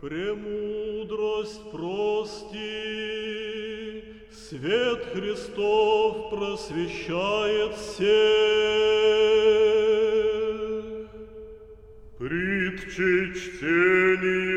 Премудрость прости, свет Христов просвещает всех. Притчи чтение.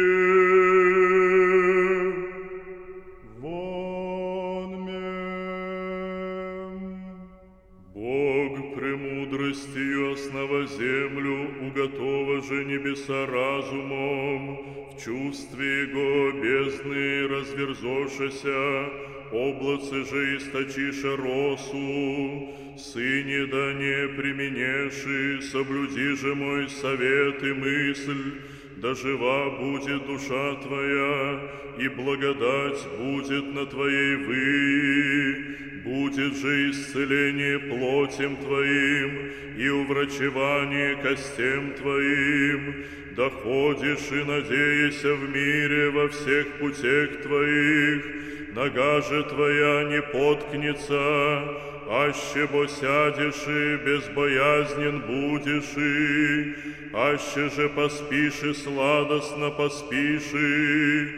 Бог премудростью основа землю, уготова же небеса разумом, в чувстве Его бездны разверзошися, облацы же источиша росу, Сыне да не применеши, соблюди же мой совет и мысль, да жива будет душа твоя, и благодать будет на твоей вы, будет же исцеление плотям твоим и уврачевание костям твоим, да ходишь и надеяся в мире во всех путях твоих, нога же твоя не поткнется, аще бо сядешь и безбоязнен будешь и, аще же поспишь и сладостно поспишь и,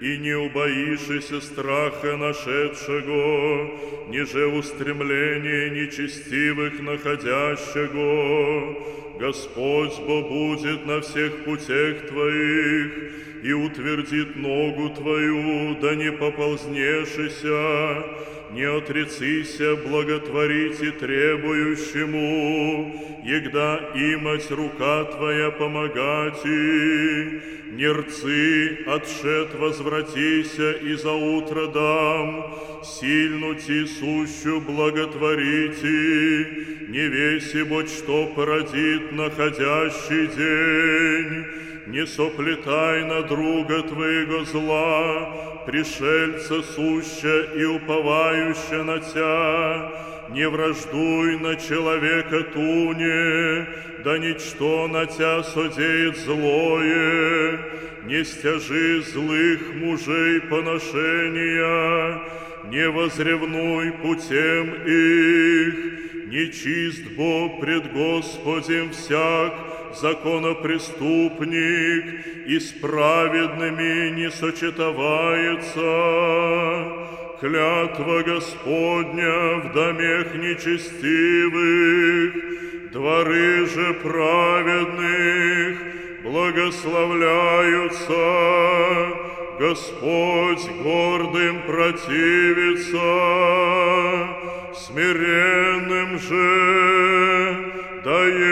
и не убоишься страха нашедшего, ниже устремления нечестивых находящего. Господь бо будет на всех путях твоих и утвердит ногу твою, да не поползнешися, не отрецися благотворите требующему, егда имать рука твоя помогати, нерцы отшед возвратися и за утро дам, сильну ти благотворите, не веси бо что породит находящий день, не соплетай на друга твоего зла, пришельца суща и уповающа на тя, не враждуй на человека туне, да ничто на тя содеет злое, не стяжи злых мужей поношения, не возревнуй путем их, нечист бо пред Господем всяк, законопреступник и с праведными не сочетовается. Клятва Господня в домех нечестивых, дворы же праведных благословляются. Господь гордым противится, смиренным же дает